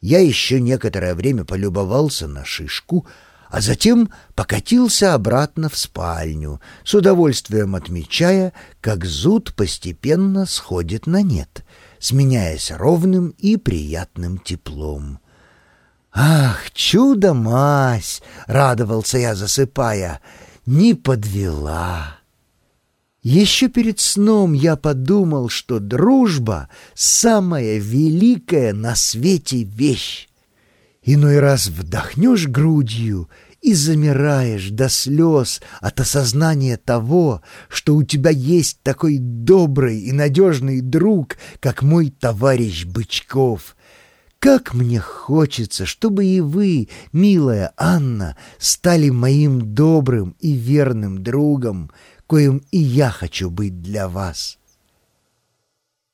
Я еще некоторое время полюбовался на шишку, а затем покатился обратно в спальню, с удовольствием отмечая, как зуд постепенно сходит на нет, сменяясь ровным и приятным теплом. «Ах, чудо-мась!» — радовался я, засыпая. «Не подвела!» Еще перед сном я подумал, что дружба — самая великая на свете вещь. Иной раз вдохнешь грудью и замираешь до слез от осознания того, что у тебя есть такой добрый и надежный друг, как мой товарищ Бычков. Как мне хочется, чтобы и вы, милая Анна, стали моим добрым и верным другом, коим и я хочу быть для вас.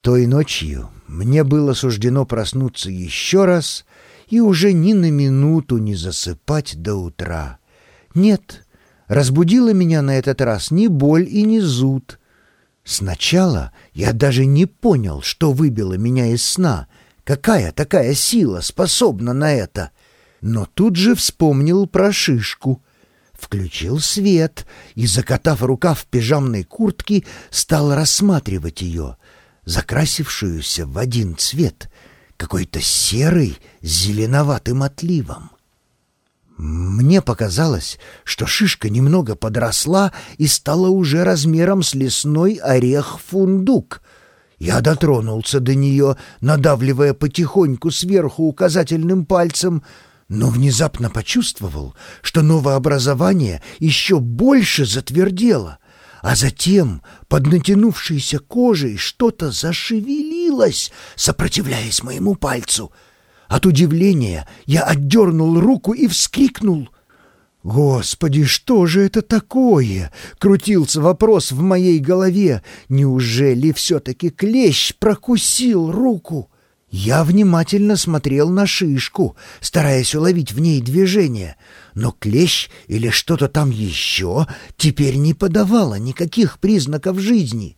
Той ночью мне было суждено проснуться еще раз и уже ни на минуту не засыпать до утра. Нет, разбудила меня на этот раз ни боль и ни зуд. Сначала я даже не понял, что выбило меня из сна, какая такая сила способна на это. Но тут же вспомнил про шишку — включил свет и, закатав рукав пижамной куртки, стал рассматривать ее, закрасившуюся в один цвет, какой-то серый с зеленоватым отливом. Мне показалось, что шишка немного подросла и стала уже размером с лесной орех-фундук. Я дотронулся до нее, надавливая потихоньку сверху указательным пальцем — но внезапно почувствовал, что новообразование еще больше затвердело, а затем под натянувшейся кожей что-то зашевелилось, сопротивляясь моему пальцу. От удивления я отдернул руку и вскрикнул. «Господи, что же это такое?» — крутился вопрос в моей голове. «Неужели все-таки клещ прокусил руку?» Я внимательно смотрел на шишку, стараясь уловить в ней движение, но клещ или что-то там еще теперь не подавало никаких признаков жизни.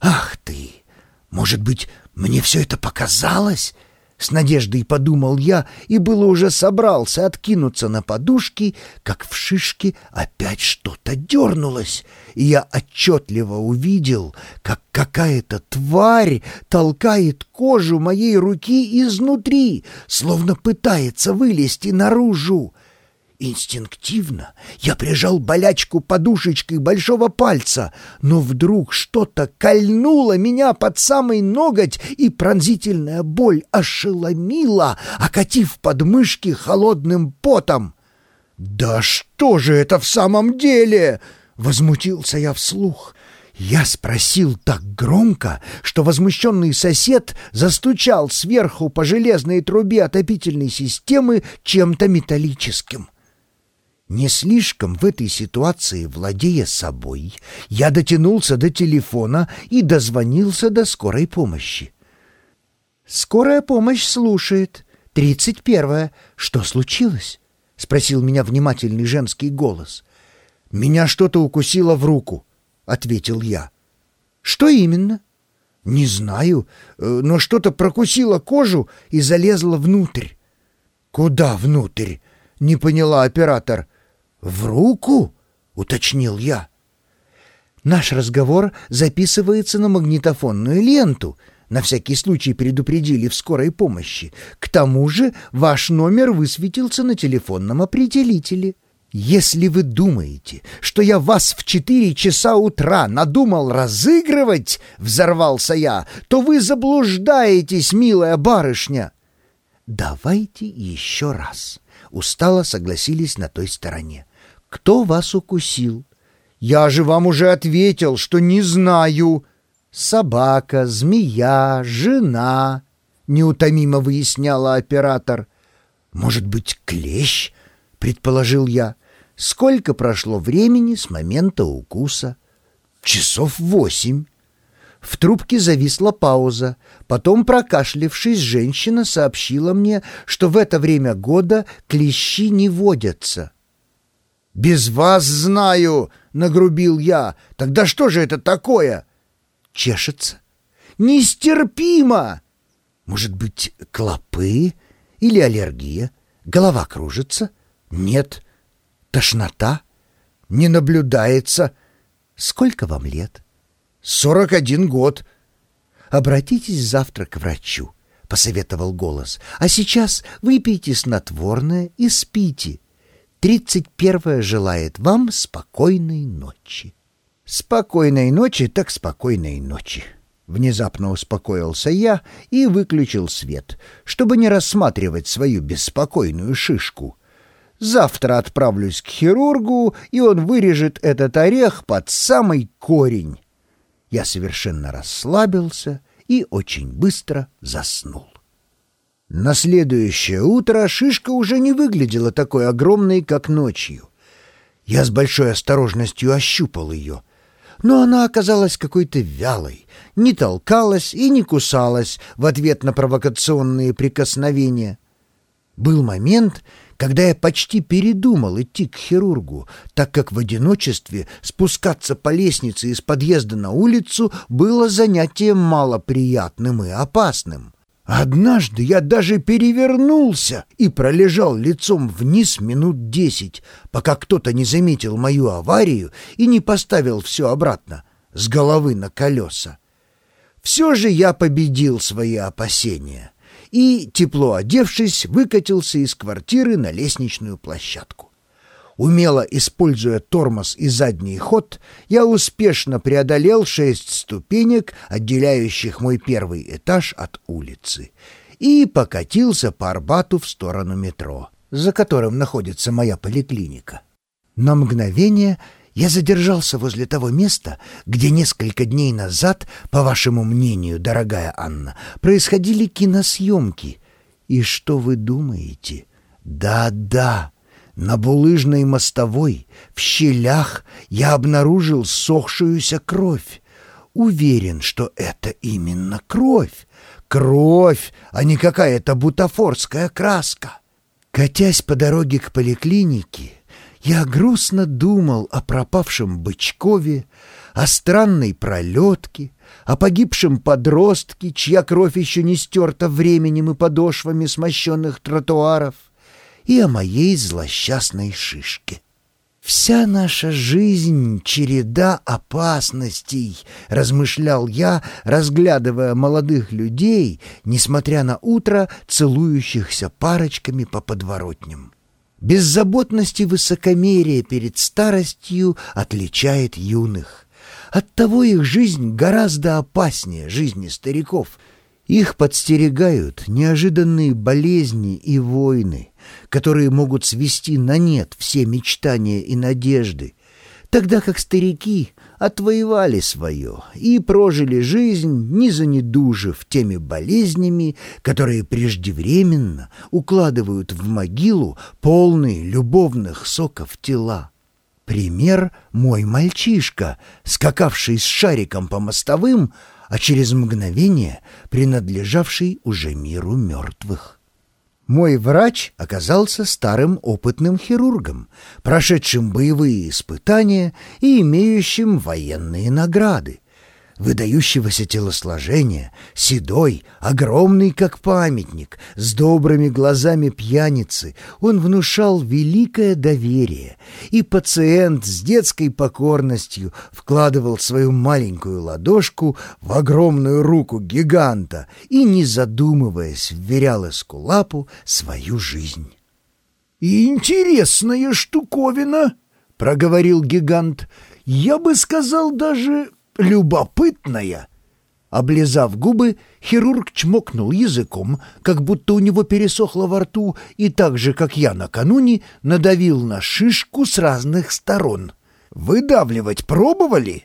«Ах ты! Может быть, мне все это показалось?» С надеждой подумал я и было уже собрался откинуться на подушки, как в шишке опять что-то дернулось, и я отчетливо увидел, как какая-то тварь толкает кожу моей руки изнутри, словно пытается вылезти наружу. Инстинктивно я прижал болячку подушечкой большого пальца, но вдруг что-то кольнуло меня под самый ноготь, и пронзительная боль ошеломила, окатив подмышки холодным потом. «Да что же это в самом деле?» — возмутился я вслух. Я спросил так громко, что возмущенный сосед застучал сверху по железной трубе отопительной системы чем-то металлическим. Не слишком в этой ситуации владея собой, я дотянулся до телефона и дозвонился до скорой помощи. «Скорая помощь слушает. Тридцать первая. Что случилось?» — спросил меня внимательный женский голос. «Меня что-то укусило в руку», — ответил я. «Что именно?» «Не знаю, э, но что-то прокусило кожу и залезло внутрь». «Куда внутрь?» — не поняла оператор. «В руку?» — уточнил я. «Наш разговор записывается на магнитофонную ленту», на всякий случай предупредили в скорой помощи. К тому же ваш номер высветился на телефонном определителе. Если вы думаете, что я вас в четыре часа утра надумал разыгрывать, — взорвался я, — то вы заблуждаетесь, милая барышня. Давайте еще раз. Устало согласились на той стороне. Кто вас укусил? Я же вам уже ответил, что не знаю. Собака, змея, жена, неутомимо выясняла оператор. Может быть, клещ? Предположил я. Сколько прошло времени с момента укуса? Часов восемь. В трубке зависла пауза. Потом, прокашлившись, женщина сообщила мне, что в это время года клещи не водятся. «Без вас знаю!» — нагрубил я. «Тогда что же это такое?» «Чешется». «Нестерпимо!» «Может быть, клопы?» Или аллергия? Голова кружится? Нет. Тошнота? Не наблюдается. Сколько вам лет? Сорок один год. Обратитесь завтра к врачу, посоветовал голос. А сейчас выпейте снотворное и спите. Тридцать первое желает вам спокойной ночи. Спокойной ночи, так спокойной ночи. Внезапно успокоился я и выключил свет, чтобы не рассматривать свою беспокойную шишку. Завтра отправлюсь к хирургу, и он вырежет этот орех под самый корень. Я совершенно расслабился и очень быстро заснул. На следующее утро шишка уже не выглядела такой огромной, как ночью. Я с большой осторожностью ощупал ее — но она оказалась какой-то вялой, не толкалась и не кусалась в ответ на провокационные прикосновения. Был момент, когда я почти передумал идти к хирургу, так как в одиночестве спускаться по лестнице из подъезда на улицу было занятием малоприятным и опасным. Однажды я даже перевернулся и пролежал лицом вниз минут десять, пока кто-то не заметил мою аварию и не поставил все обратно, с головы на колеса. Все же я победил свои опасения и, тепло одевшись, выкатился из квартиры на лестничную площадку. Умело используя тормоз и задний ход, я успешно преодолел шесть ступенек, отделяющих мой первый этаж от улицы, и покатился по Арбату в сторону метро, за которым находится моя поликлиника. На мгновение я задержался возле того места, где несколько дней назад, по вашему мнению, дорогая Анна, происходили киносъемки. И что вы думаете? Да-да, на булыжной мостовой, в щелях я обнаружил сохшуюся кровь. Уверен, что это именно кровь. Кровь, а не какая-то бутафорская краска. Катясь по дороге к поликлинике, я грустно думал о пропавшем Бычкове, о странной пролетке, о погибшем подростке, чья кровь еще не стерта временем и подошвами смощенных тротуаров — и о моей злосчастной шишке. «Вся наша жизнь — череда опасностей», — размышлял я, разглядывая молодых людей, несмотря на утро, целующихся парочками по подворотням. Беззаботность и высокомерие перед старостью отличает юных. Оттого их жизнь гораздо опаснее жизни стариков. Их подстерегают неожиданные болезни и войны которые могут свести на нет все мечтания и надежды, тогда как старики отвоевали свое и прожили жизнь, не занедужив теми болезнями, которые преждевременно укладывают в могилу полные любовных соков тела. Пример — мой мальчишка, скакавший с шариком по мостовым, а через мгновение принадлежавший уже миру мертвых. Мой врач оказался старым опытным хирургом, прошедшим боевые испытания и имеющим военные награды выдающегося телосложения, седой, огромный как памятник, с добрыми глазами пьяницы, он внушал великое доверие, и пациент с детской покорностью вкладывал свою маленькую ладошку в огромную руку гиганта и, не задумываясь, вверял Эскулапу свою жизнь. «Интересная штуковина!» — проговорил гигант. «Я бы сказал даже любопытная!» Облизав губы, хирург чмокнул языком, как будто у него пересохло во рту, и так же, как я накануне, надавил на шишку с разных сторон. «Выдавливать пробовали?»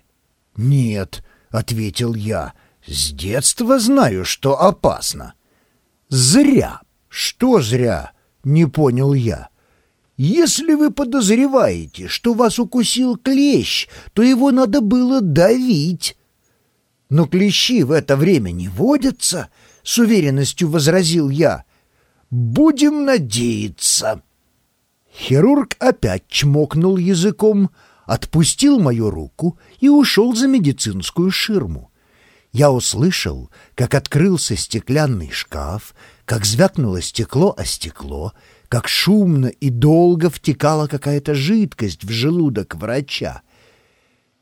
«Нет», — ответил я, — «с детства знаю, что опасно». «Зря». «Что зря?» — не понял я. Если вы подозреваете, что вас укусил клещ, то его надо было давить. Но клещи в это время не водятся, — с уверенностью возразил я. Будем надеяться. Хирург опять чмокнул языком, отпустил мою руку и ушел за медицинскую ширму. Я услышал, как открылся стеклянный шкаф, как звякнуло стекло о стекло, как шумно и долго втекала какая-то жидкость в желудок врача —